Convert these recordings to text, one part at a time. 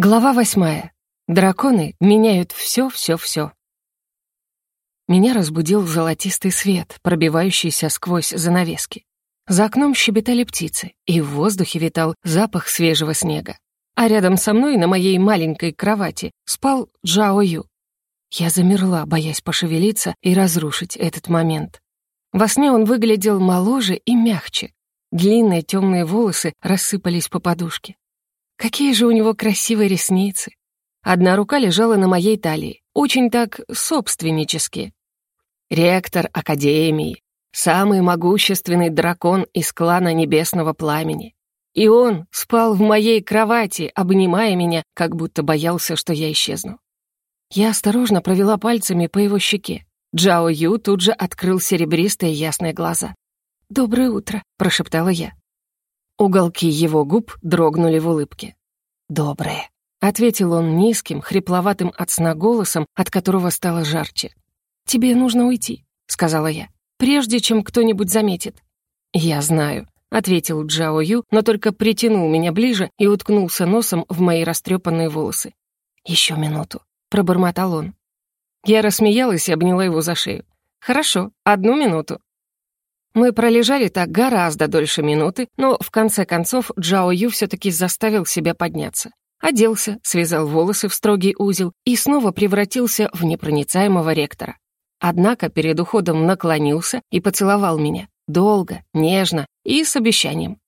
Глава восьмая. Драконы меняют все-все-все. Меня разбудил золотистый свет, пробивающийся сквозь занавески. За окном щебетали птицы, и в воздухе витал запах свежего снега. А рядом со мной на моей маленькой кровати спал Джао Ю. Я замерла, боясь пошевелиться и разрушить этот момент. Во сне он выглядел моложе и мягче. Длинные темные волосы рассыпались по подушке. Какие же у него красивые ресницы. Одна рука лежала на моей талии, очень так собственнически. Ректор Академии, самый могущественный дракон из клана Небесного Пламени. И он спал в моей кровати, обнимая меня, как будто боялся, что я исчезну. Я осторожно провела пальцами по его щеке. Джао Ю тут же открыл серебристые ясные глаза. «Доброе утро», — прошептала я. Уголки его губ дрогнули в улыбке. «Доброе», — ответил он низким, хрипловатым от сна голосом, от которого стало жарче. «Тебе нужно уйти», — сказала я, «прежде чем кто-нибудь заметит». «Я знаю», — ответил Джао Ю, но только притянул меня ближе и уткнулся носом в мои растрепанные волосы. «Еще минуту», — пробормотал он. Я рассмеялась и обняла его за шею. «Хорошо, одну минуту». Мы пролежали так гораздо дольше минуты, но в конце концов Джао Ю все-таки заставил себя подняться. Оделся, связал волосы в строгий узел и снова превратился в непроницаемого ректора. Однако перед уходом наклонился и поцеловал меня. Долго, нежно и с обещанием.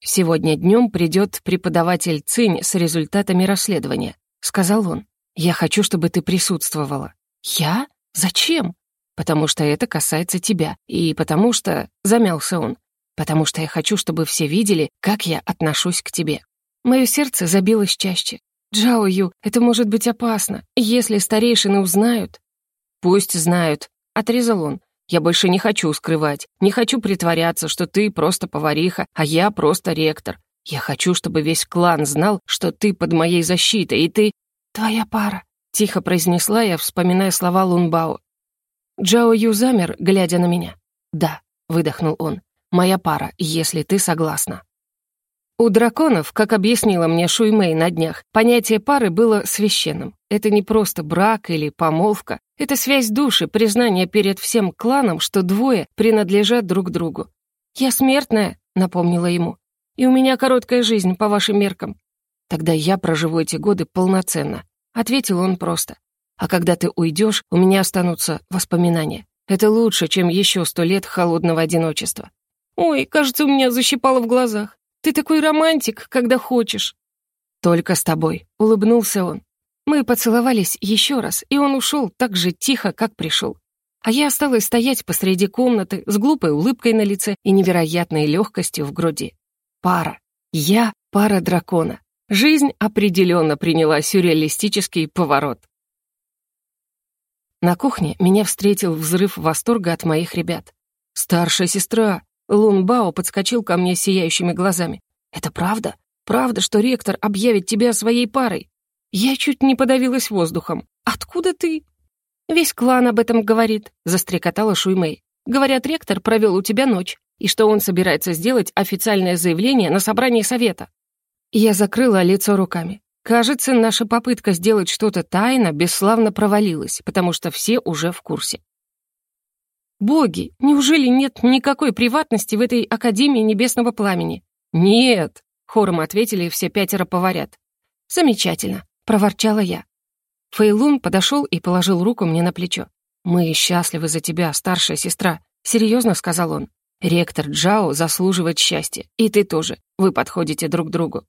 «Сегодня днем придет преподаватель Цинь с результатами расследования», — сказал он. «Я хочу, чтобы ты присутствовала». «Я? Зачем?» Потому что это касается тебя, и потому что...» — замялся он. «Потому что я хочу, чтобы все видели, как я отношусь к тебе». Мое сердце забилось чаще. «Джао Ю, это может быть опасно, если старейшины узнают». «Пусть знают», — отрезал он. «Я больше не хочу скрывать, не хочу притворяться, что ты просто повариха, а я просто ректор. Я хочу, чтобы весь клан знал, что ты под моей защитой, и ты...» «Твоя пара», — тихо произнесла я, вспоминая слова Лунбао. Джао Ю замер, глядя на меня. «Да», — выдохнул он, — «моя пара, если ты согласна». У драконов, как объяснила мне Шуймэй на днях, понятие пары было священным. Это не просто брак или помолвка, это связь души, признание перед всем кланом, что двое принадлежат друг другу. «Я смертная», — напомнила ему, — «и у меня короткая жизнь по вашим меркам». «Тогда я проживу эти годы полноценно», — ответил он просто. А когда ты уйдешь, у меня останутся воспоминания. Это лучше, чем еще сто лет холодного одиночества. Ой, кажется, у меня защипало в глазах. Ты такой романтик, когда хочешь. Только с тобой, улыбнулся он. Мы поцеловались еще раз, и он ушел так же тихо, как пришел. А я осталась стоять посреди комнаты с глупой улыбкой на лице и невероятной легкостью в груди. Пара. Я — пара дракона. Жизнь определенно приняла сюрреалистический поворот. На кухне меня встретил взрыв восторга от моих ребят. «Старшая сестра!» Лун Бао подскочил ко мне сияющими глазами. «Это правда? Правда, что ректор объявит тебя своей парой?» Я чуть не подавилась воздухом. «Откуда ты?» «Весь клан об этом говорит», — застрекотала Шуймэй. «Говорят, ректор провел у тебя ночь, и что он собирается сделать официальное заявление на собрании совета». Я закрыла лицо руками. Кажется, наша попытка сделать что-то тайно бесславно провалилась, потому что все уже в курсе. «Боги, неужели нет никакой приватности в этой Академии Небесного Пламени?» «Нет», — хором ответили все пятеро поварят. «Замечательно», — проворчала я. Фейлун подошел и положил руку мне на плечо. «Мы счастливы за тебя, старшая сестра», — серьезно сказал он. «Ректор Джао заслуживает счастья, и ты тоже. Вы подходите друг другу.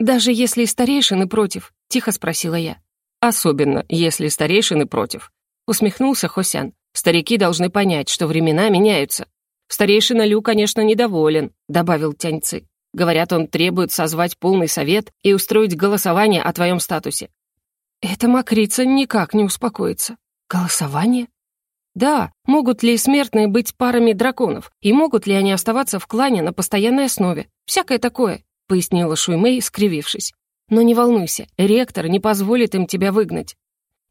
«Даже если старейшины против?» — тихо спросила я. «Особенно, если старейшины против», — усмехнулся Хосян. «Старики должны понять, что времена меняются». «Старейшина Лю, конечно, недоволен», — добавил Тяньцы. «Говорят, он требует созвать полный совет и устроить голосование о твоем статусе». «Эта мокрица никак не успокоится. Голосование?» «Да, могут ли смертные быть парами драконов, и могут ли они оставаться в клане на постоянной основе? Всякое такое пояснила Шуймэй, скривившись. «Но не волнуйся, ректор не позволит им тебя выгнать».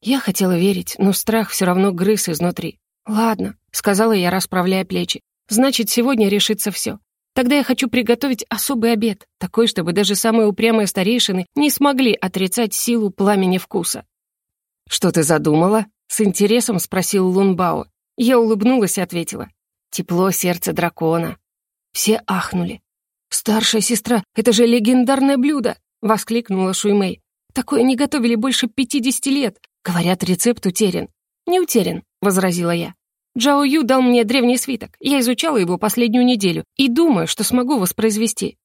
Я хотела верить, но страх все равно грыз изнутри. «Ладно», — сказала я, расправляя плечи. «Значит, сегодня решится все. Тогда я хочу приготовить особый обед, такой, чтобы даже самые упрямые старейшины не смогли отрицать силу пламени вкуса. «Что ты задумала?» — с интересом спросил Лунбао. Я улыбнулась и ответила. «Тепло сердца дракона». Все ахнули. «Старшая сестра, это же легендарное блюдо!» — воскликнула Шуймэй. «Такое не готовили больше пятидесяти лет. Говорят, рецепт утерян». «Не утерян», — возразила я. Джао Ю дал мне древний свиток. Я изучала его последнюю неделю и думаю, что смогу воспроизвести.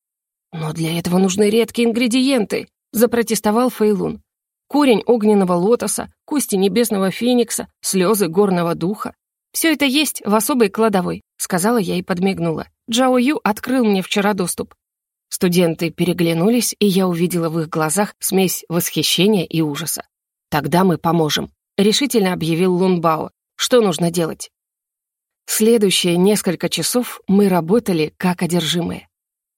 Но для этого нужны редкие ингредиенты, запротестовал Фэйлун. Корень огненного лотоса, кости небесного феникса, слезы горного духа. Все это есть в особой кладовой, сказала я и подмигнула. Джао Ю открыл мне вчера доступ. Студенты переглянулись, и я увидела в их глазах смесь восхищения и ужаса. «Тогда мы поможем», — решительно объявил Лун Бао. «Что нужно делать?» Следующие несколько часов мы работали как одержимые.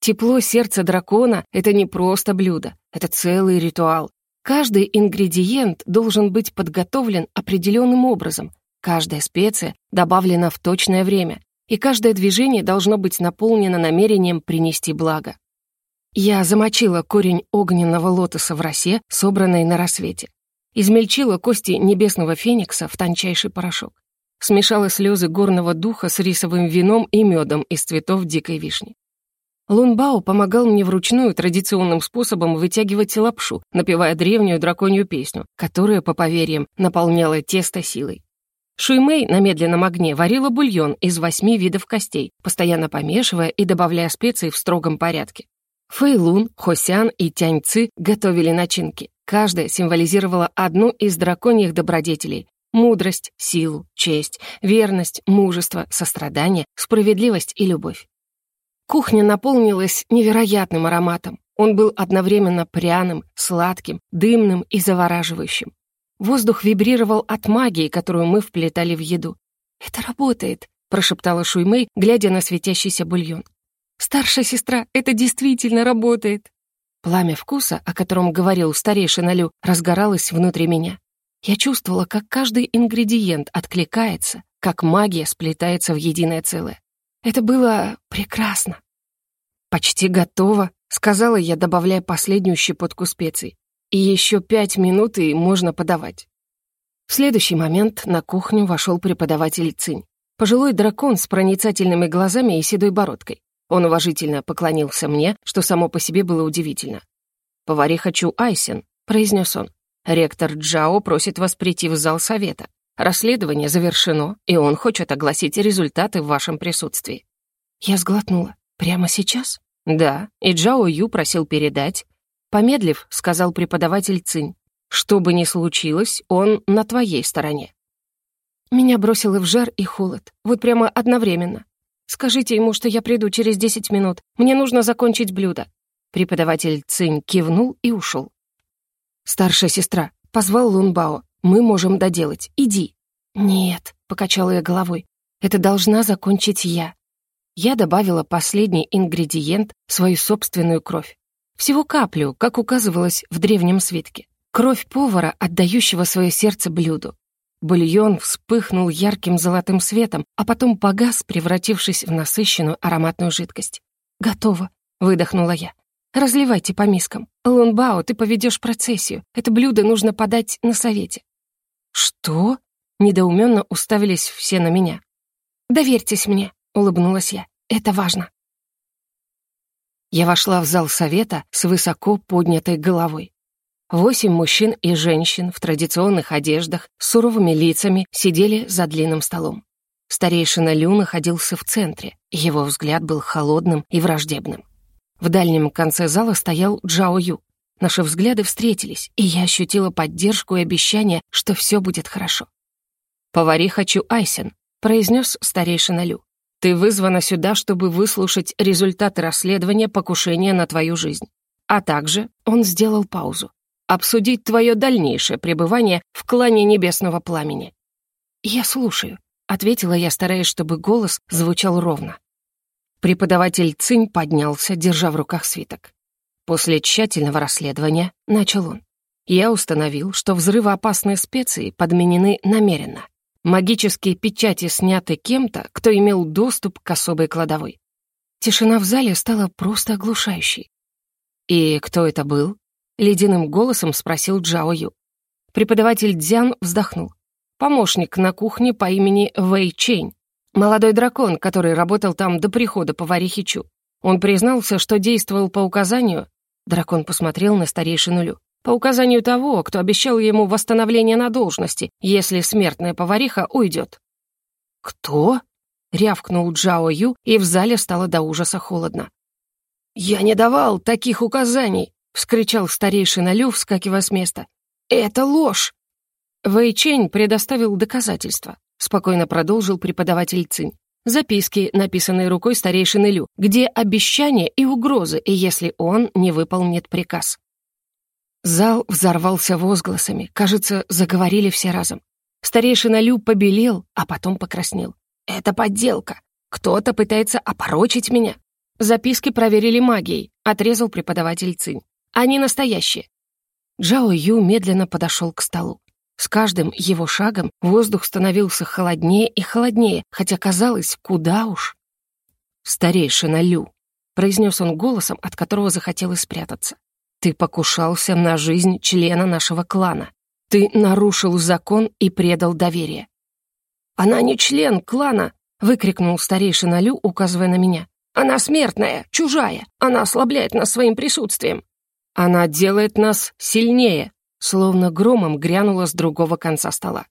Тепло сердца дракона — это не просто блюдо, это целый ритуал. Каждый ингредиент должен быть подготовлен определенным образом, каждая специя добавлена в точное время, и каждое движение должно быть наполнено намерением принести благо. Я замочила корень огненного лотоса в росе, собранной на рассвете. Измельчила кости небесного феникса в тончайший порошок. Смешала слезы горного духа с рисовым вином и медом из цветов дикой вишни. Лунбао помогал мне вручную традиционным способом вытягивать лапшу, напевая древнюю драконью песню, которая, по поверьям, наполняла тесто силой. Шуймэй на медленном огне варила бульон из восьми видов костей, постоянно помешивая и добавляя специи в строгом порядке. Фэйлун, Хосян и Тяньцы готовили начинки. Каждая символизировала одну из драконьих добродетелей мудрость, силу, честь, верность, мужество, сострадание, справедливость и любовь. Кухня наполнилась невероятным ароматом. Он был одновременно пряным, сладким, дымным и завораживающим. Воздух вибрировал от магии, которую мы вплетали в еду. «Это работает», — прошептала Шуймэй, глядя на светящийся бульон. «Старшая сестра, это действительно работает!» Пламя вкуса, о котором говорил старейшина Лю, разгоралось внутри меня. Я чувствовала, как каждый ингредиент откликается, как магия сплетается в единое целое. Это было прекрасно. «Почти готово», — сказала я, добавляя последнюю щепотку специй. «И еще пять минут, и можно подавать». В следующий момент на кухню вошел преподаватель Цинь. Пожилой дракон с проницательными глазами и седой бородкой. Он уважительно поклонился мне, что само по себе было удивительно. «Повариха Чу Айсен», — произнес он. Ректор Джао просит вас прийти в зал совета. Расследование завершено, и он хочет огласить результаты в вашем присутствии». Я сглотнула. «Прямо сейчас?» «Да, и Джао Ю просил передать». Помедлив, сказал преподаватель Цинь. «Что бы ни случилось, он на твоей стороне». Меня бросило в жар и холод, вот прямо одновременно. «Скажите ему, что я приду через десять минут. Мне нужно закончить блюдо». Преподаватель Цинь кивнул и ушел. «Старшая сестра», — позвал Лунбао. «Мы можем доделать. Иди». «Нет», — покачала я головой. «Это должна закончить я». Я добавила последний ингредиент, свою собственную кровь. Всего каплю, как указывалось в древнем свитке. Кровь повара, отдающего свое сердце блюду. Бульон вспыхнул ярким золотым светом, а потом погас, превратившись в насыщенную ароматную жидкость. «Готово», — выдохнула я. Разливайте по мискам. Лунбао, ты поведешь процессию. Это блюдо нужно подать на совете». «Что?» — недоуменно уставились все на меня. «Доверьтесь мне», — улыбнулась я. «Это важно». Я вошла в зал совета с высоко поднятой головой. Восемь мужчин и женщин в традиционных одеждах с суровыми лицами сидели за длинным столом. Старейшина Лю находился в центре, его взгляд был холодным и враждебным. В дальнем конце зала стоял Джао Ю. Наши взгляды встретились, и я ощутила поддержку и обещание, что все будет хорошо. «Повариха Чу Айсен», — произнес старейшина Лю. «Ты вызвана сюда, чтобы выслушать результаты расследования покушения на твою жизнь. А также он сделал паузу. Обсудить твое дальнейшее пребывание в клане Небесного Пламени». «Я слушаю», — ответила я, стараясь, чтобы голос звучал ровно. Преподаватель Цинь поднялся, держа в руках свиток. После тщательного расследования начал он. Я установил, что взрывоопасные специи подменены намеренно. Магические печати сняты кем-то, кто имел доступ к особой кладовой. Тишина в зале стала просто оглушающей. «И кто это был?» — ледяным голосом спросил Джао Ю. Преподаватель Дзян вздохнул. Помощник на кухне по имени Вэй Чень. Молодой дракон, который работал там до прихода поварихи Чу. Он признался, что действовал по указанию... Дракон посмотрел на старейшину Лю. По указанию того, кто обещал ему восстановление на должности, если смертная повариха уйдет. «Кто?» — рявкнул Джао Ю, и в зале стало до ужаса холодно. «Я не давал таких указаний!» — вскричал старейшина Лю, вскакивая с места. «Это ложь!» Вэй Чень предоставил доказательства, спокойно продолжил преподаватель Цинь. Записки, написанные рукой старейшины Лю, где обещания и угрозы, если он не выполнит приказ. Зал взорвался возгласами. Кажется, заговорили все разом. Старейшина Лю побелел, а потом покраснел. «Это подделка. Кто-то пытается опорочить меня». Записки проверили магией, отрезал преподаватель Цинь. Они настоящие. Джао Ю медленно подошел к столу. С каждым его шагом воздух становился холоднее и холоднее, хотя казалось, куда уж. «Старейшина Лю», — произнес он голосом, от которого захотелось спрятаться. «Ты покушался на жизнь члена нашего клана. Ты нарушил закон и предал доверие». «Она не член клана», — выкрикнул старейшина Лю, указывая на меня. «Она смертная, чужая. Она ослабляет нас своим присутствием». «Она делает нас сильнее», словно громом грянула с другого конца стола.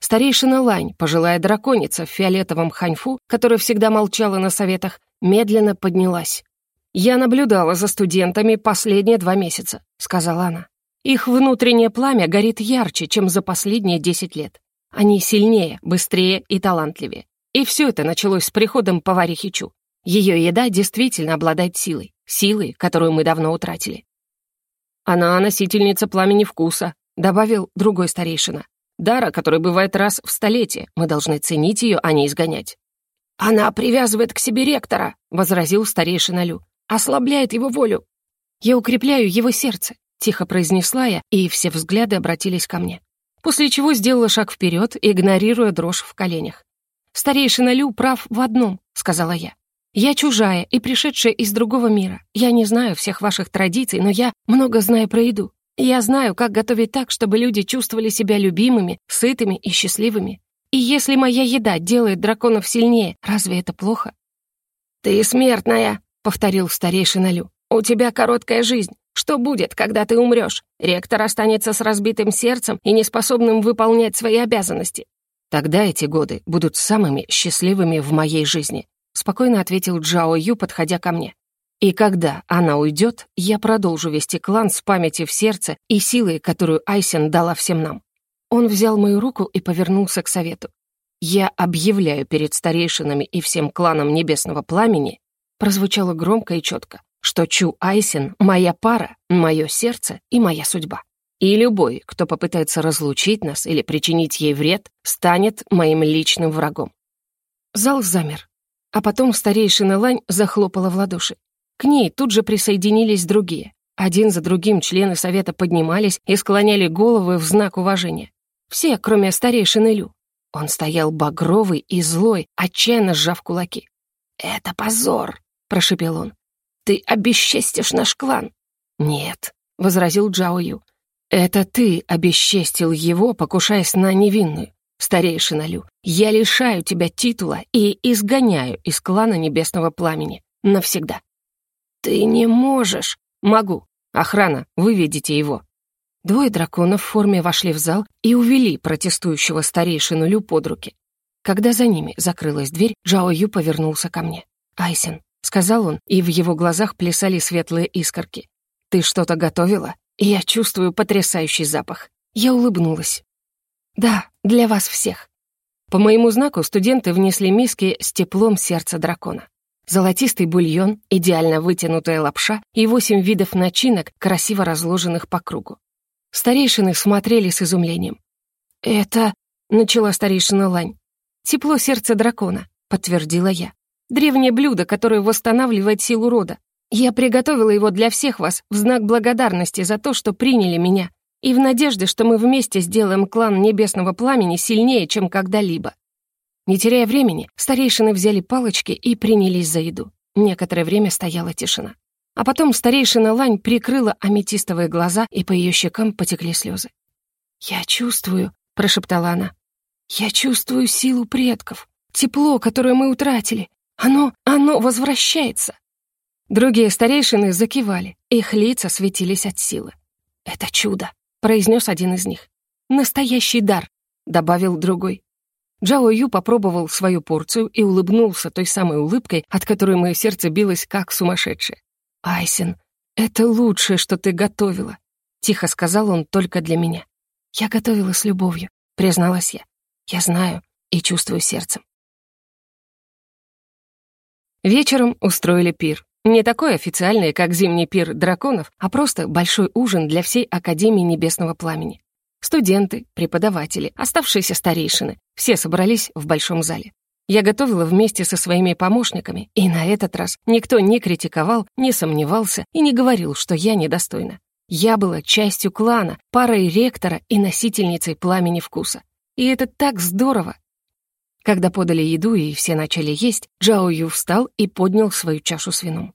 Старейшина Лань, пожилая драконица в фиолетовом ханьфу, которая всегда молчала на советах, медленно поднялась. «Я наблюдала за студентами последние два месяца», — сказала она. «Их внутреннее пламя горит ярче, чем за последние десять лет. Они сильнее, быстрее и талантливее. И все это началось с приходом поварихи Чу. Ее еда действительно обладает силой, силой, которую мы давно утратили. «Она носительница пламени вкуса», — добавил другой старейшина. «Дара, который бывает раз в столетие. Мы должны ценить ее, а не изгонять». «Она привязывает к себе ректора», — возразил старейшина Лю. «Ослабляет его волю». «Я укрепляю его сердце», — тихо произнесла я, и все взгляды обратились ко мне. После чего сделала шаг вперед, игнорируя дрожь в коленях. «Старейшина Лю прав в одном», — сказала я. Я чужая и пришедшая из другого мира. Я не знаю всех ваших традиций, но я много знаю про еду. Я знаю, как готовить так, чтобы люди чувствовали себя любимыми, сытыми и счастливыми. И если моя еда делает драконов сильнее, разве это плохо? «Ты смертная», — повторил старейшина Лю. «У тебя короткая жизнь. Что будет, когда ты умрешь? Ректор останется с разбитым сердцем и неспособным выполнять свои обязанности. Тогда эти годы будут самыми счастливыми в моей жизни спокойно ответил Джао Ю, подходя ко мне. И когда она уйдет, я продолжу вести клан с памятью в сердце и силой, которую Айсен дала всем нам. Он взял мою руку и повернулся к совету. «Я объявляю перед старейшинами и всем кланам Небесного Пламени», прозвучало громко и четко, что Чу Айсен — моя пара, мое сердце и моя судьба. И любой, кто попытается разлучить нас или причинить ей вред, станет моим личным врагом. Зал замер. А потом старейшина Лань захлопала в ладоши. К ней тут же присоединились другие. Один за другим члены совета поднимались и склоняли головы в знак уважения. Все, кроме старейшины Лю. Он стоял багровый и злой, отчаянно сжав кулаки. «Это позор!» — прошепел он. «Ты обесчестишь наш клан!» «Нет», — возразил Джао Ю. «Это ты обесчестил его, покушаясь на невинную. Старейшина Лю, я лишаю тебя титула и изгоняю из клана Небесного Пламени. Навсегда. Ты не можешь. Могу. Охрана, выведите его. Двое драконов в форме вошли в зал и увели протестующего старейшину Лю под руки. Когда за ними закрылась дверь, Джао Ю повернулся ко мне. «Айсен», — сказал он, и в его глазах плясали светлые искорки. «Ты что-то готовила? Я чувствую потрясающий запах». Я улыбнулась. «Да, для вас всех». По моему знаку студенты внесли миски с теплом сердца дракона. Золотистый бульон, идеально вытянутая лапша и восемь видов начинок, красиво разложенных по кругу. Старейшины смотрели с изумлением. «Это...» — начала старейшина Лань. «Тепло сердца дракона», — подтвердила я. «Древнее блюдо, которое восстанавливает силу рода. Я приготовила его для всех вас в знак благодарности за то, что приняли меня и в надежде, что мы вместе сделаем клан Небесного Пламени сильнее, чем когда-либо. Не теряя времени, старейшины взяли палочки и принялись за еду. Некоторое время стояла тишина. А потом старейшина Лань прикрыла аметистовые глаза, и по ее щекам потекли слезы. «Я чувствую», — прошептала она, — «я чувствую силу предков, тепло, которое мы утратили. Оно, оно возвращается». Другие старейшины закивали, их лица светились от силы. «Это чудо», — произнес один из них. «Настоящий дар», — добавил другой. Джао Ю попробовал свою порцию и улыбнулся той самой улыбкой, от которой мое сердце билось как сумасшедшее. «Айсен, это лучшее, что ты готовила», — тихо сказал он только для меня. «Я готовила с любовью», — призналась я. «Я знаю и чувствую сердцем». Вечером устроили пир. Не такой официальный, как зимний пир драконов, а просто большой ужин для всей Академии Небесного Пламени. Студенты, преподаватели, оставшиеся старейшины — все собрались в большом зале. Я готовила вместе со своими помощниками, и на этот раз никто не критиковал, не сомневался и не говорил, что я недостойна. Я была частью клана, парой ректора и носительницей пламени вкуса. И это так здорово! Когда подали еду и все начали есть, Джао Ю встал и поднял свою чашу с вином.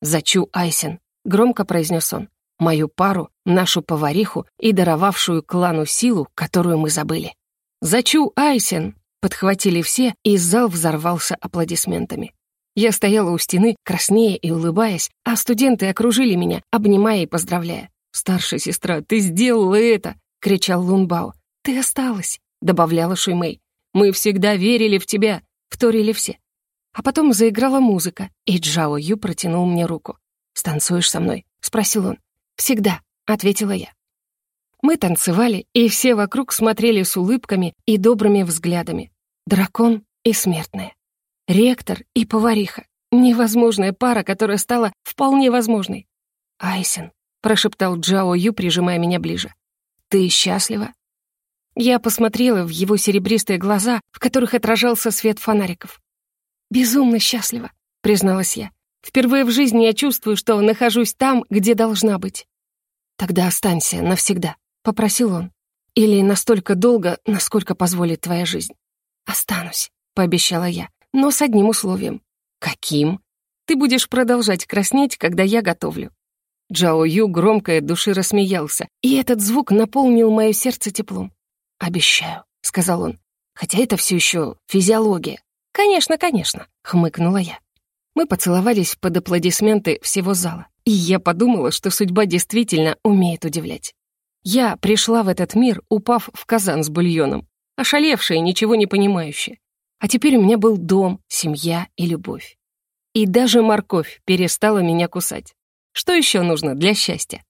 «Зачу Айсен», — громко произнес он мою пару, нашу повариху и даровавшую клану силу, которую мы забыли. «Зачу Айсен!» — подхватили все, и зал взорвался аплодисментами. Я стояла у стены, краснея и улыбаясь, а студенты окружили меня, обнимая и поздравляя. «Старшая сестра, ты сделала это!» — кричал Лунбао. «Ты осталась!» — добавляла Шуймэй. «Мы всегда верили в тебя!» — вторили все. А потом заиграла музыка, и Джао Ю протянул мне руку. «Станцуешь со мной?» — спросил он. «Всегда», — ответила я. Мы танцевали, и все вокруг смотрели с улыбками и добрыми взглядами. Дракон и смертная. Ректор и повариха. Невозможная пара, которая стала вполне возможной. «Айсен», — прошептал Джао Ю, прижимая меня ближе. «Ты счастлива?» Я посмотрела в его серебристые глаза, в которых отражался свет фонариков. «Безумно счастлива», — призналась я. Впервые в жизни я чувствую, что нахожусь там, где должна быть. Тогда останься навсегда, попросил он. Или настолько долго, насколько позволит твоя жизнь. Останусь, пообещала я, но с одним условием. Каким? Ты будешь продолжать краснеть, когда я готовлю. Джао Ю громко от души рассмеялся, и этот звук наполнил мое сердце теплом. «Обещаю», — сказал он, «хотя это все еще физиология». «Конечно, конечно», — хмыкнула я. Мы поцеловались под аплодисменты всего зала, и я подумала, что судьба действительно умеет удивлять. Я пришла в этот мир, упав в казан с бульоном, ошалевшая, ничего не понимающая. А теперь у меня был дом, семья и любовь. И даже морковь перестала меня кусать. Что еще нужно для счастья?